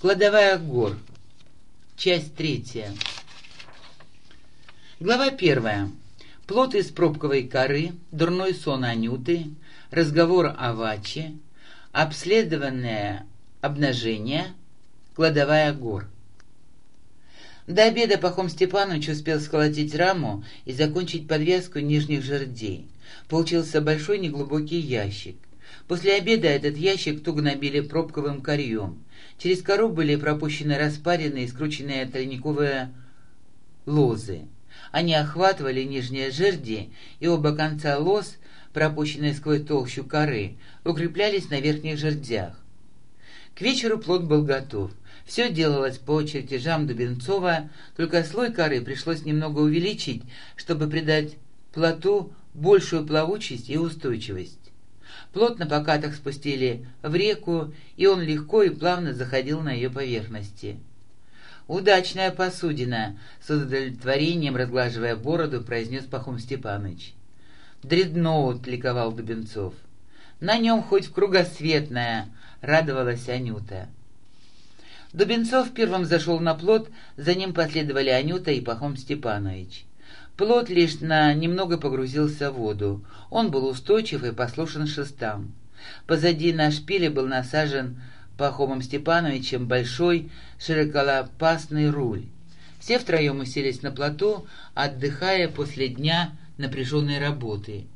Кладовая гор. Часть третья. Глава первая. Плод из пробковой коры, дурной сон Анюты, разговор о Ваче, обследованное обнажение, кладовая гор. До обеда Пахом Степанович успел сколотить раму и закончить подвязку нижних жердей. Получился большой неглубокий ящик. После обеда этот ящик туго набили пробковым корьем. Через кору были пропущены распаренные и скрученные тройниковые лозы. Они охватывали нижние жерди, и оба конца лоз, пропущенные сквозь толщу коры, укреплялись на верхних жердях. К вечеру плод был готов. Все делалось по чертежам Дубенцова, только слой коры пришлось немного увеличить, чтобы придать плоту большую плавучесть и устойчивость. Плот на покатах спустили в реку, и он легко и плавно заходил на ее поверхности. «Удачная посудина!» — с удовлетворением, разглаживая бороду, произнес Пахом Степаныч. «Дредноут!» — ликовал Дубенцов. «На нем хоть кругосветная!» — радовалась Анюта. Дубенцов первым зашел на плот, за ним последовали Анюта и Пахом Степанович. Плот лишь на немного погрузился в воду. Он был устойчив и послушен шестам. Позади на шпиле был насажен Пахомом Степановичем большой широколопастный руль. Все втроем уселись на плоту, отдыхая после дня напряженной работы.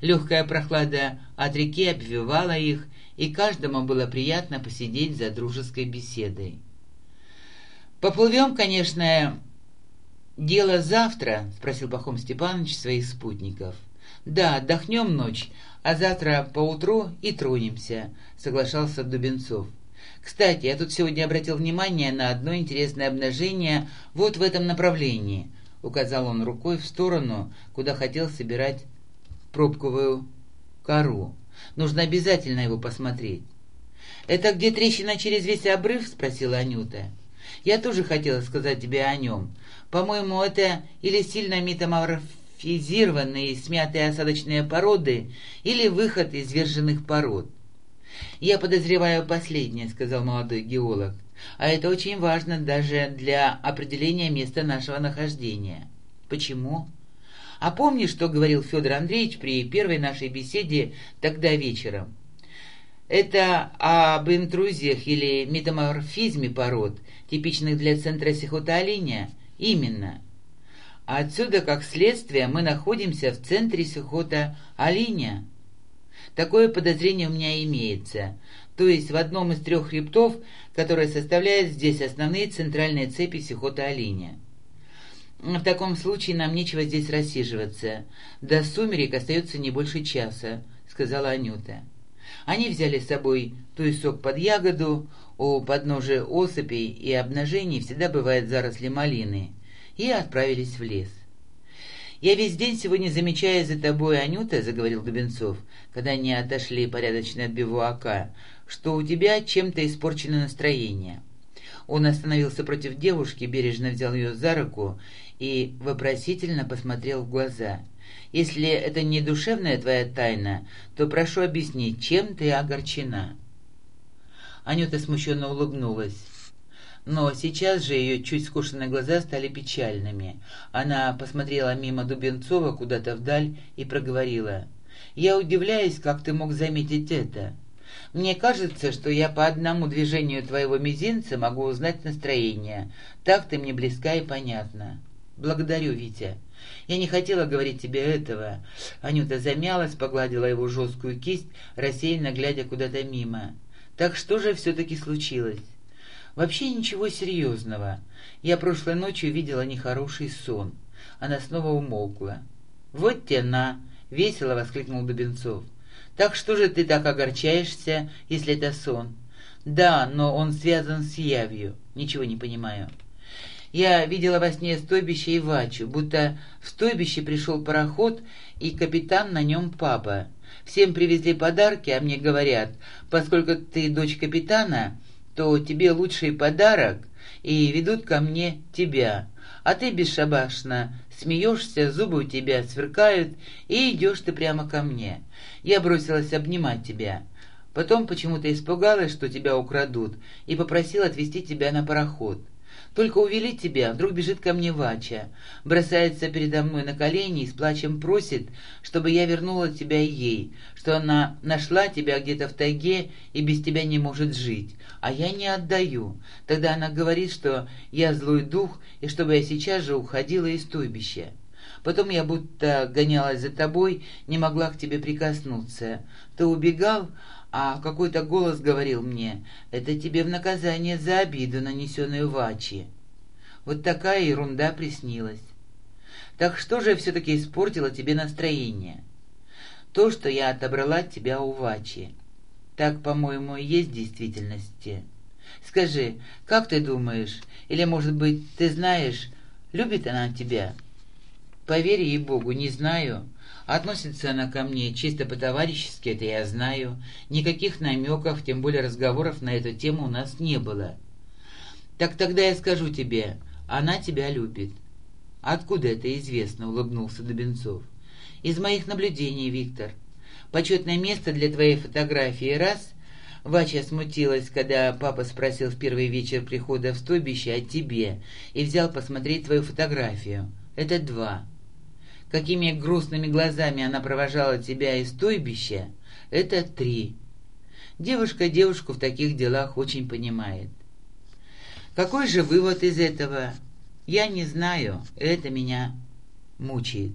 Легкая прохлада от реки обвивала их, и каждому было приятно посидеть за дружеской беседой. «Поплывем, конечно, «Дело завтра?» — спросил Пахом Степанович своих спутников. «Да, отдохнем ночь, а завтра поутру и тронемся», — соглашался Дубенцов. «Кстати, я тут сегодня обратил внимание на одно интересное обнажение вот в этом направлении», — указал он рукой в сторону, куда хотел собирать пробковую кору. «Нужно обязательно его посмотреть». «Это где трещина через весь обрыв?» — спросила Анюта. «Я тоже хотела сказать тебе о нем, по-моему, это или сильно метаморфизированные смятые осадочные породы, или выход из изверженных пород. «Я подозреваю последнее», — сказал молодой геолог. «А это очень важно даже для определения места нашего нахождения». «Почему?» «А помнишь, что говорил Федор Андреевич при первой нашей беседе тогда вечером?» Это об интрузиях или метаморфизме пород, типичных для центра сихотолиния, Именно. Отсюда, как следствие, мы находимся в центре Сихота Алиня. Такое подозрение у меня имеется, то есть в одном из трех хребтов, которые составляют здесь основные центральные цепи Сихота Алиня. В таком случае нам нечего здесь рассиживаться. До сумерек остается не больше часа, сказала Анюта. Они взяли с собой туесок под ягоду, у подножия осыпей и обнажений всегда бывают заросли малины, и отправились в лес. «Я весь день сегодня замечаю за тобой, Анюта», — заговорил Дубенцов, когда они отошли порядочно от бивуака, «что у тебя чем-то испорчено настроение». Он остановился против девушки, бережно взял ее за руку и вопросительно посмотрел в глаза. «Если это не душевная твоя тайна, то прошу объяснить, чем ты огорчена?» Анюта смущенно улыбнулась. Но сейчас же ее чуть скушенные глаза стали печальными. Она посмотрела мимо Дубенцова куда-то вдаль и проговорила. «Я удивляюсь, как ты мог заметить это. Мне кажется, что я по одному движению твоего мизинца могу узнать настроение. Так ты мне близка и понятна. Благодарю, Витя. Я не хотела говорить тебе этого». Анюта замялась, погладила его жесткую кисть, рассеянно глядя куда-то мимо. Так что же все-таки случилось? Вообще ничего серьезного. Я прошлой ночью видела нехороший сон. Она снова умолкла. «Вот те на!» — весело воскликнул Дубенцов. «Так что же ты так огорчаешься, если это сон?» «Да, но он связан с явью. Ничего не понимаю». Я видела во сне стойбище и вачу, будто в стойбище пришел пароход, и капитан на нем папа. Всем привезли подарки, а мне говорят, поскольку ты дочь капитана, то тебе лучший подарок, и ведут ко мне тебя. А ты бесшабашно смеешься, зубы у тебя сверкают, и идешь ты прямо ко мне. Я бросилась обнимать тебя. Потом почему-то испугалась, что тебя украдут, и попросила отвезти тебя на пароход. Только увели тебя, вдруг бежит ко мне Вача, бросается передо мной на колени и с плачем просит, чтобы я вернула тебя ей, что она нашла тебя где-то в тайге и без тебя не может жить, а я не отдаю. Тогда она говорит, что я злой дух, и чтобы я сейчас же уходила из стойбища. Потом я будто гонялась за тобой, не могла к тебе прикоснуться. Ты убегал, а какой-то голос говорил мне, это тебе в наказание за обиду, нанесенную Вачи. Вот такая ерунда приснилась. Так что же все-таки испортило тебе настроение? То, что я отобрала от тебя у Вачи. Так, по-моему, и есть в действительности. Скажи, как ты думаешь, или, может быть, ты знаешь, любит она тебя?» Поверь ей Богу, не знаю. Относится она ко мне чисто по-товарищески, это я знаю. Никаких намеков, тем более разговоров на эту тему у нас не было. Так тогда я скажу тебе, она тебя любит. Откуда это известно, улыбнулся Дубенцов. Из моих наблюдений, Виктор. Почетное место для твоей фотографии раз — Вача смутилась, когда папа спросил в первый вечер прихода в стойбище о тебе и взял посмотреть твою фотографию. Это два какими грустными глазами она провожала тебя из стойбища, это три. Девушка девушку в таких делах очень понимает. Какой же вывод из этого? Я не знаю, это меня мучает.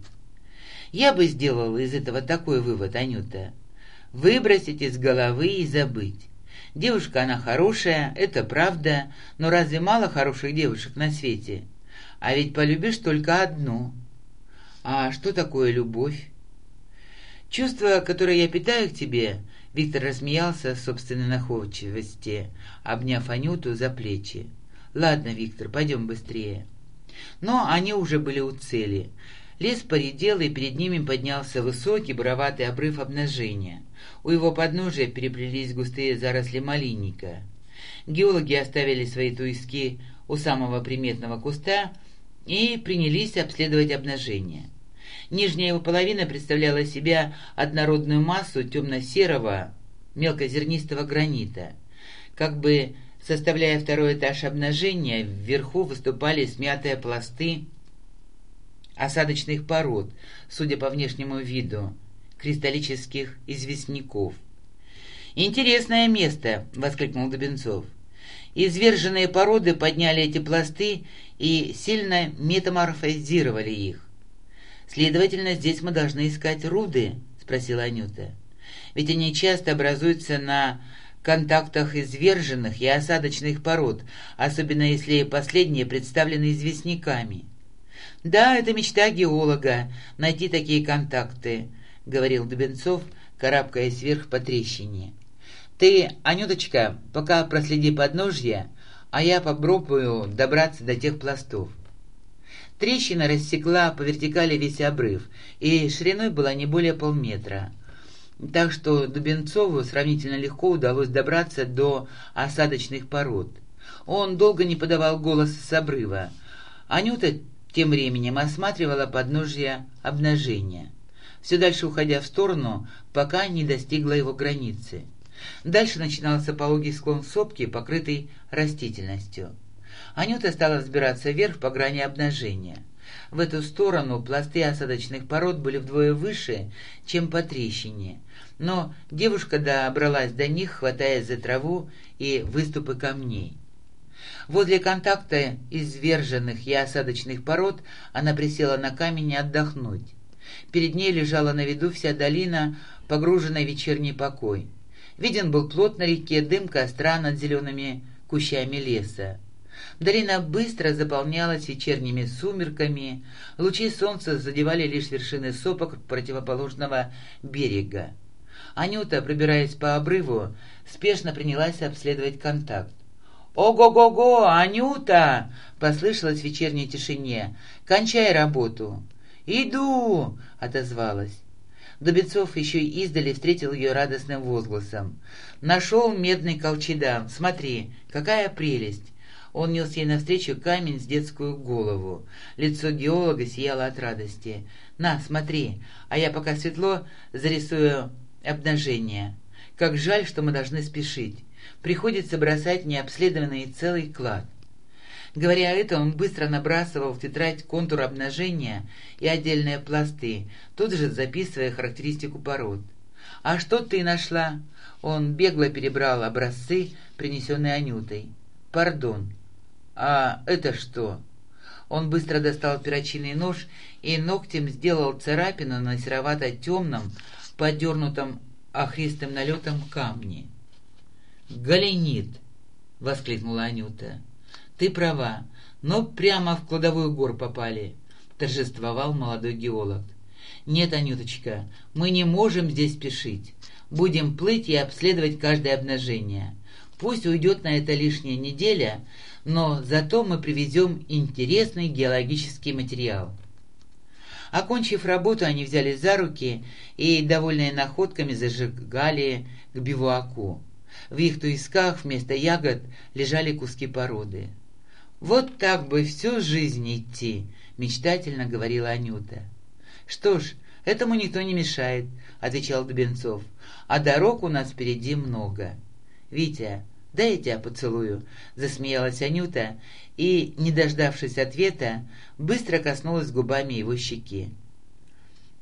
Я бы сделал из этого такой вывод, Анюта. Выбросить из головы и забыть. Девушка она хорошая, это правда, но разве мало хороших девушек на свете? А ведь полюбишь только одну — а что такое любовь? Чувство, которое я питаю к тебе, Виктор рассмеялся в собственной находчивости, обняв Анюту за плечи. Ладно, Виктор, пойдем быстрее. Но они уже были у цели. Лес поредел, и перед ними поднялся высокий буроватый обрыв обнажения. У его подножия переплелись густые заросли малинника. Геологи оставили свои туиски у самого приметного куста и принялись обследовать обнажение. Нижняя его половина представляла себя однородную массу темно-серого, мелкозернистого гранита. Как бы составляя второй этаж обнажения, вверху выступали смятые пласты осадочных пород, судя по внешнему виду, кристаллических известняков. «Интересное место!» — воскликнул Дубенцов. Изверженные породы подняли эти пласты и сильно метаморфизировали их. «Следовательно, здесь мы должны искать руды?» — спросила Анюта. «Ведь они часто образуются на контактах изверженных и осадочных пород, особенно если последние представлены известняками». «Да, это мечта геолога — найти такие контакты», — говорил Дубенцов, карабкаясь вверх по трещине. «Ты, Анюточка, пока проследи подножье, а я попробую добраться до тех пластов. Трещина рассекла по вертикали весь обрыв, и шириной была не более полметра. Так что Дубенцову сравнительно легко удалось добраться до осадочных пород. Он долго не подавал голос с обрыва. Анюта тем временем осматривала подножье обнажения, все дальше уходя в сторону, пока не достигла его границы. Дальше начинался пологий склон сопки, покрытый растительностью. Анюта стала взбираться вверх по грани обнажения. В эту сторону пласты осадочных пород были вдвое выше, чем по трещине. Но девушка добралась до них, хватаясь за траву и выступы камней. Возле контакта изверженных и осадочных пород она присела на камень отдохнуть. Перед ней лежала на виду вся долина, погруженная в вечерний покой. Виден был плот на реке, дым костра над зелеными кущами леса. Долина быстро заполнялась вечерними сумерками, лучи солнца задевали лишь вершины сопок противоположного берега. Анюта, пробираясь по обрыву, спешно принялась обследовать контакт. «Ого-го-го, Анюта!» — послышалось в вечерней тишине. «Кончай работу!» «Иду!» — отозвалась. Дубецов еще издали встретил ее радостным возгласом. «Нашел медный колчедам. Смотри, какая прелесть! Он нес ей навстречу камень с детскую голову. Лицо геолога сияло от радости. «На, смотри, а я пока светло зарисую обнажение». Как жаль, что мы должны спешить. Приходится бросать необследованный целый клад. Говоря это, он быстро набрасывал в тетрадь контур обнажения и отдельные пласты, тут же записывая характеристику пород. «А что ты нашла?» Он бегло перебрал образцы, принесенные Анютой. «Пардон. А это что?» Он быстро достал перочинный нож и ногтем сделал царапину на серовато-темном, подернутом охристым налетом камне. «Галенит!» — воскликнула Анюта. «Ты права, но прямо в кладовую гор попали», — торжествовал молодой геолог. «Нет, Анюточка, мы не можем здесь спешить. Будем плыть и обследовать каждое обнажение. Пусть уйдет на это лишняя неделя, но зато мы привезем интересный геологический материал». Окончив работу, они взялись за руки и, довольные находками, зажигали к бивуаку. В их туисках вместо ягод лежали куски породы. «Вот так бы всю жизнь идти», — мечтательно говорила Анюта. «Что ж, этому никто не мешает», — отвечал Дубенцов. «А дорог у нас впереди много». «Витя, дай я тебя поцелую», — засмеялась Анюта и, не дождавшись ответа, быстро коснулась губами его щеки.